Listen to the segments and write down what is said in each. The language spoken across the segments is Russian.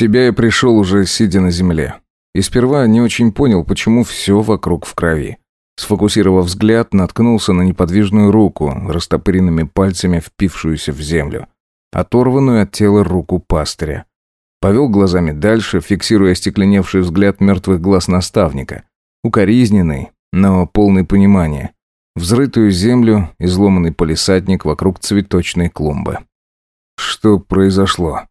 себя я пришел уже сидя на земле. И сперва не очень понял, почему все вокруг в крови. Сфокусировав взгляд, наткнулся на неподвижную руку, растопыренными пальцами впившуюся в землю. Оторванную от тела руку пастыря. Повел глазами дальше, фиксируя стекленевший взгляд мертвых глаз наставника. Укоризненный, но полный понимания. Взрытую землю, изломанный полисадник вокруг цветочной клумбы. Что произошло?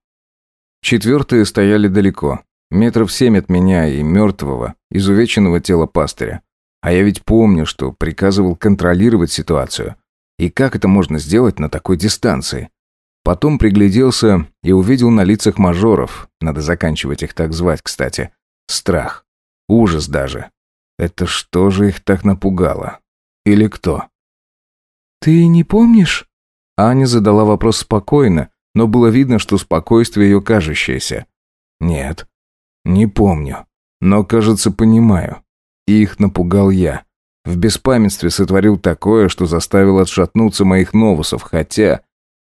Четвертые стояли далеко, метров семь от меня и мертвого, изувеченного тела пастыря. А я ведь помню, что приказывал контролировать ситуацию. И как это можно сделать на такой дистанции? Потом пригляделся и увидел на лицах мажоров, надо заканчивать их так звать, кстати, страх, ужас даже. Это что же их так напугало? Или кто? «Ты не помнишь?» Аня задала вопрос спокойно, но было видно, что спокойствие ее кажущееся. Нет, не помню, но, кажется, понимаю. Их напугал я. В беспамятстве сотворил такое, что заставил отшатнуться моих новусов, хотя...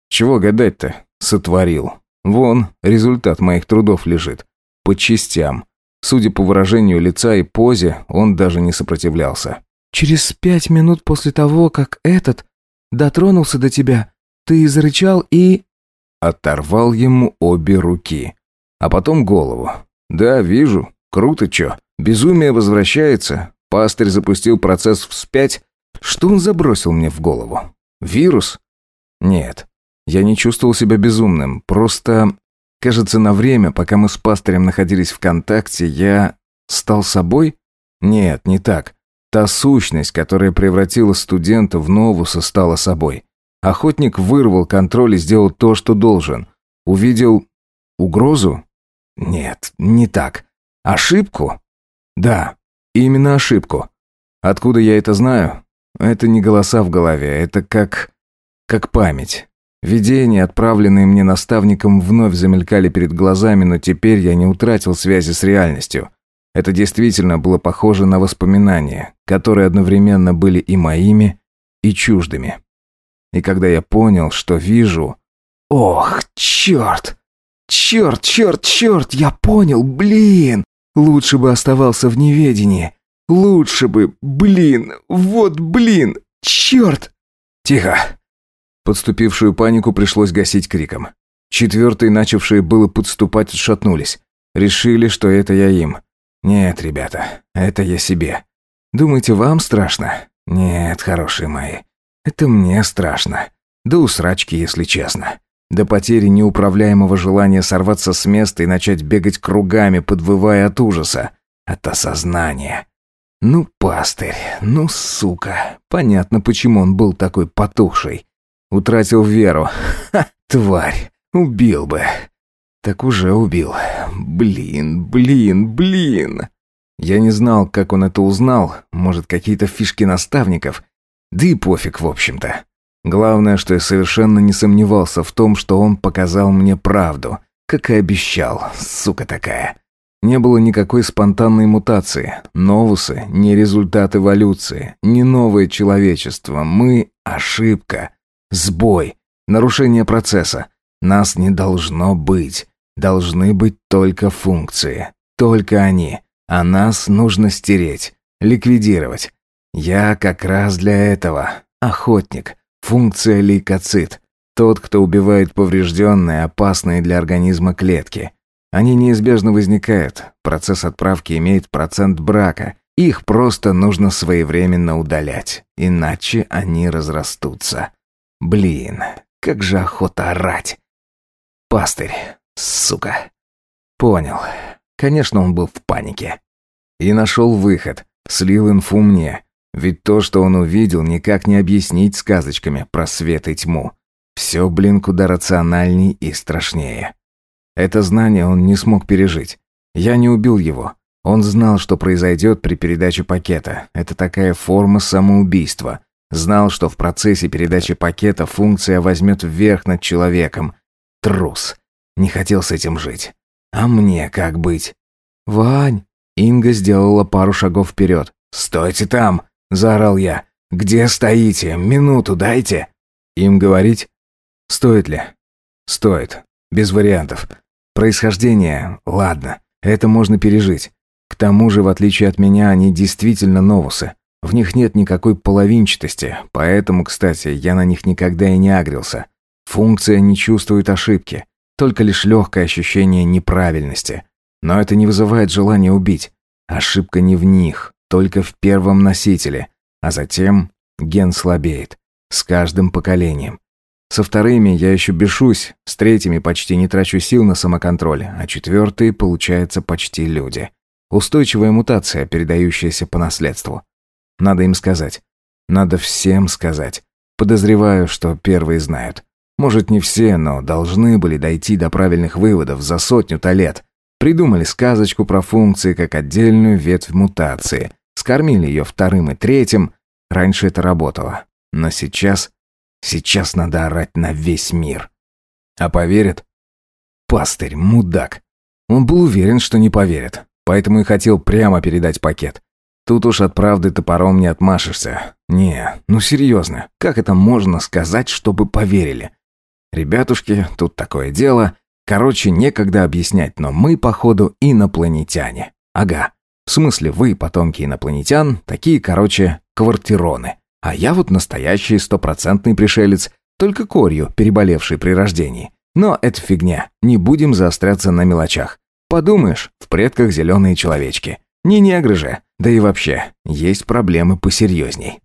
Чего гадать-то? Сотворил. Вон, результат моих трудов лежит. По частям. Судя по выражению лица и позе, он даже не сопротивлялся. «Через пять минут после того, как этот дотронулся до тебя, ты зарычал и...» Оторвал ему обе руки. А потом голову. «Да, вижу. Круто чё. Безумие возвращается. Пастырь запустил процесс вспять. Что он забросил мне в голову? Вирус? Нет. Я не чувствовал себя безумным. Просто, кажется, на время, пока мы с пастырем находились в контакте, я стал собой? Нет, не так. Та сущность, которая превратила студента в новуса, стала собой. Охотник вырвал контроль и сделал то, что должен. Увидел угрозу? Нет, не так. Ошибку? Да, именно ошибку. Откуда я это знаю? Это не голоса в голове, это как... как память. Видения, отправленные мне наставником, вновь замелькали перед глазами, но теперь я не утратил связи с реальностью. Это действительно было похоже на воспоминания, которые одновременно были и моими, и чуждыми. И когда я понял, что вижу... Ох, черт! Черт, черт, черт, я понял, блин! Лучше бы оставался в неведении. Лучше бы, блин, вот блин, черт! Тихо! Подступившую панику пришлось гасить криком. Четвертые, начавшие было подступать, отшатнулись. Решили, что это я им. Нет, ребята, это я себе. Думаете, вам страшно? Нет, хорошие мои. Это мне страшно. Да усрачки, если честно. До потери неуправляемого желания сорваться с места и начать бегать кругами, подвывая от ужаса. От осознания. Ну, пастырь, ну, сука. Понятно, почему он был такой потухший. Утратил веру. Ха, тварь. Убил бы. Так уже убил. Блин, блин, блин. Я не знал, как он это узнал. Может, какие-то фишки наставников. Да и пофиг, в общем-то. Главное, что я совершенно не сомневался в том, что он показал мне правду, как и обещал, сука такая. Не было никакой спонтанной мутации. Новусы — не результат эволюции, не новое человечество. Мы — ошибка, сбой, нарушение процесса. Нас не должно быть. Должны быть только функции. Только они. А нас нужно стереть, ликвидировать. Я как раз для этого. Охотник. Функция лейкоцит. Тот, кто убивает поврежденные, опасные для организма клетки. Они неизбежно возникают. Процесс отправки имеет процент брака. Их просто нужно своевременно удалять. Иначе они разрастутся. Блин, как же охота орать. Пастырь, сука. Понял. Конечно, он был в панике. И нашел выход. Слил инфу мне. Ведь то, что он увидел, никак не объяснить сказочками про свет и тьму. Все, блин, куда рациональней и страшнее. Это знание он не смог пережить. Я не убил его. Он знал, что произойдет при передаче пакета. Это такая форма самоубийства. Знал, что в процессе передачи пакета функция возьмет вверх над человеком. Трус. Не хотел с этим жить. А мне как быть? «Вань!» Инга сделала пару шагов вперед. «Стойте там!» – заорал я. «Где стоите? Минуту дайте!» «Им говорить?» «Стоит ли?» «Стоит. Без вариантов. Происхождение, ладно, это можно пережить. К тому же, в отличие от меня, они действительно новусы. В них нет никакой половинчатости, поэтому, кстати, я на них никогда и не агрился. Функция не чувствует ошибки, только лишь легкое ощущение неправильности. Но это не вызывает желания убить. Ошибка не в них, только в первом носителе, а затем ген слабеет. С каждым поколением. Со вторыми я еще бешусь, с третьими почти не трачу сил на самоконтроль, а четвертые, получается, почти люди. Устойчивая мутация, передающаяся по наследству. Надо им сказать. Надо всем сказать. Подозреваю, что первые знают. Может, не все, но должны были дойти до правильных выводов за сотню-то лет. Придумали сказочку про функции как отдельную ветвь мутации. Скормили ее вторым и третьим. Раньше это работало. Но сейчас... Сейчас надо орать на весь мир. А поверят? Пастырь, мудак. Он был уверен, что не поверят. Поэтому и хотел прямо передать пакет. Тут уж от правды топором не отмашешься. Не, ну серьезно, как это можно сказать, чтобы поверили? Ребятушки, тут такое дело. Короче, некогда объяснять, но мы, походу, инопланетяне. Ага. В смысле, вы, потомки инопланетян, такие, короче, квартироны. А я вот настоящий стопроцентный пришелец, только корью, переболевший при рождении. Но это фигня, не будем заостряться на мелочах. Подумаешь, в предках зеленые человечки. Не негры же. Да и вообще, есть проблемы посерьезней.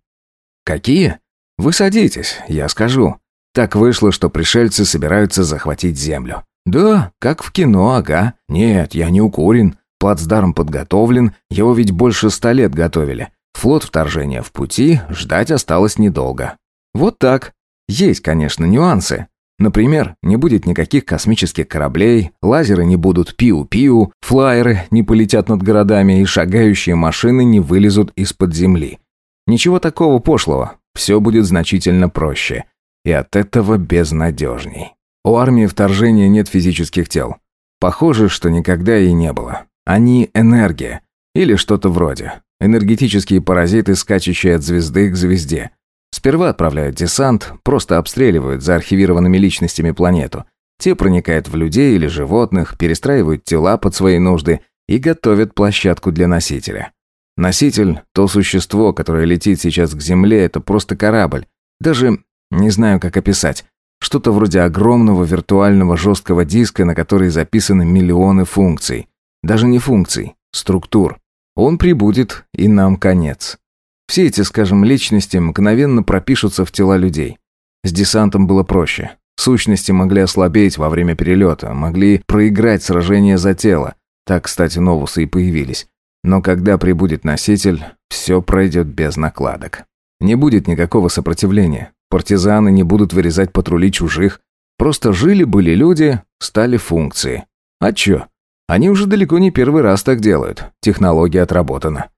Какие? Вы садитесь, я скажу. Так вышло, что пришельцы собираются захватить землю. Да, как в кино, ага. Нет, я не укурен. Плацдарм подготовлен, его ведь больше ста лет готовили. Флот вторжения в пути, ждать осталось недолго. Вот так. Есть, конечно, нюансы. Например, не будет никаких космических кораблей, лазеры не будут пиу-пиу, флайеры не полетят над городами и шагающие машины не вылезут из-под земли. Ничего такого пошлого, все будет значительно проще. И от этого безнадежней. У армии вторжения нет физических тел. Похоже, что никогда и не было. Они энергия. Или что-то вроде. Энергетические паразиты, скачущие от звезды к звезде. Сперва отправляют десант, просто обстреливают заархивированными личностями планету. Те проникают в людей или животных, перестраивают тела под свои нужды и готовят площадку для носителя. Носитель, то существо, которое летит сейчас к Земле, это просто корабль. Даже не знаю, как описать. Что-то вроде огромного виртуального жесткого диска, на который записаны миллионы функций. Даже не функций, структур. Он прибудет, и нам конец. Все эти, скажем, личности мгновенно пропишутся в тела людей. С десантом было проще. Сущности могли ослабеть во время перелета, могли проиграть сражение за тело. Так, кстати, новусы и появились. Но когда прибудет носитель, все пройдет без накладок. Не будет никакого сопротивления. Партизаны не будут вырезать патрули чужих. Просто жили-были люди, стали функции. А чё? Они уже далеко не первый раз так делают. Технология отработана.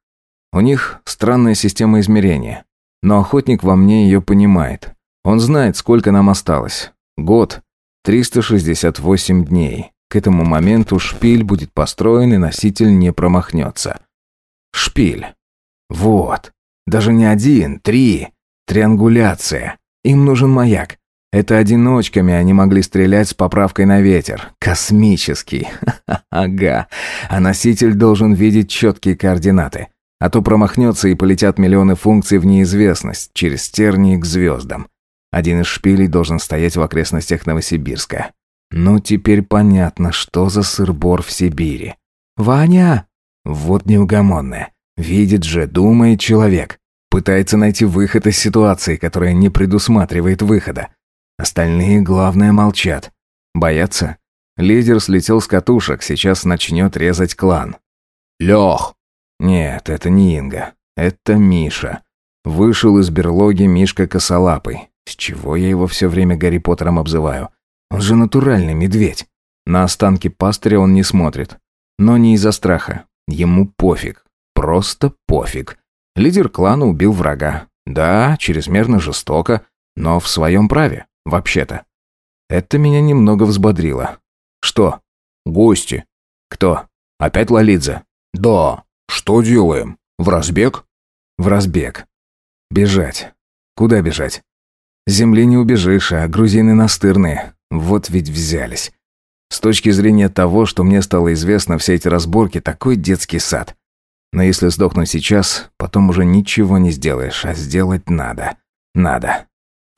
У них странная система измерения. Но охотник во мне ее понимает. Он знает, сколько нам осталось. Год. 368 дней. К этому моменту шпиль будет построен, и носитель не промахнется. Шпиль. Вот. Даже не один, три. Триангуляция. Им нужен маяк. Это одиночками они могли стрелять с поправкой на ветер. Космический. Ага. А носитель должен видеть четкие координаты. А то промахнется и полетят миллионы функций в неизвестность, через тернии к звездам. Один из шпилей должен стоять в окрестностях Новосибирска. Ну, теперь понятно, что за сырбор в Сибири. «Ваня!» Вот неугомонная. Видит же, думает человек. Пытается найти выход из ситуации, которая не предусматривает выхода. Остальные, главное, молчат. Боятся? Лидер слетел с катушек, сейчас начнет резать клан. «Лех, нет, это не Инга. Это Миша. Вышел из берлоги Мишка Косолапый. С чего я его все время Гарри Поттером обзываю? Он же натуральный медведь. На останки пастыря он не смотрит. Но не из-за страха. Ему пофиг. Просто пофиг. Лидер клана убил врага. Да, чрезмерно жестоко, но в своем праве, вообще-то. Это меня немного взбодрило. Что? Гости. Кто? Опять Лолидзе? Да. «Что делаем? В разбег?» «В разбег. Бежать. Куда бежать? Земли не убежишь, а грузины настырные. Вот ведь взялись. С точки зрения того, что мне стало известно, все эти разборки – такой детский сад. Но если сдохнуть сейчас, потом уже ничего не сделаешь, а сделать надо. Надо.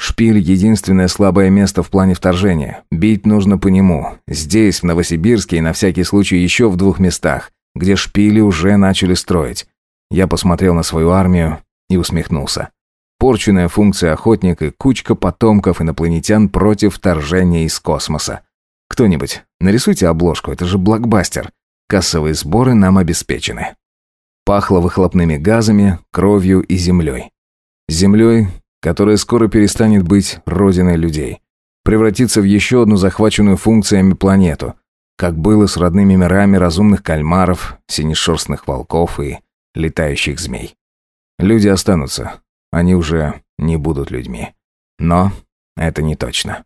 Шпиль – единственное слабое место в плане вторжения. Бить нужно по нему. Здесь, в Новосибирске и на всякий случай еще в двух местах, где шпили уже начали строить. Я посмотрел на свою армию и усмехнулся. Порченная функция охотника кучка потомков инопланетян против вторжения из космоса. Кто-нибудь, нарисуйте обложку, это же блокбастер. Кассовые сборы нам обеспечены. Пахло выхлопными газами, кровью и землей. Землей, которая скоро перестанет быть родиной людей. Превратится в еще одну захваченную функциями планету, как было с родными мирами разумных кальмаров, синешерстных волков и летающих змей. Люди останутся, они уже не будут людьми. Но это не точно.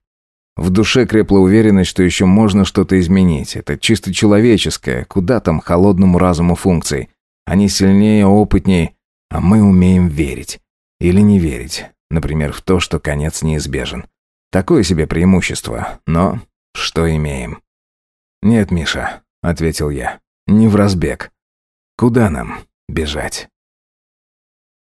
В душе крепла уверенность, что еще можно что-то изменить. Это чисто человеческое, куда там холодному разуму функций. Они сильнее, опытнее, а мы умеем верить. Или не верить. Например, в то, что конец неизбежен. Такое себе преимущество, но что имеем? «Нет, Миша», — ответил я, — «не в разбег. Куда нам бежать?»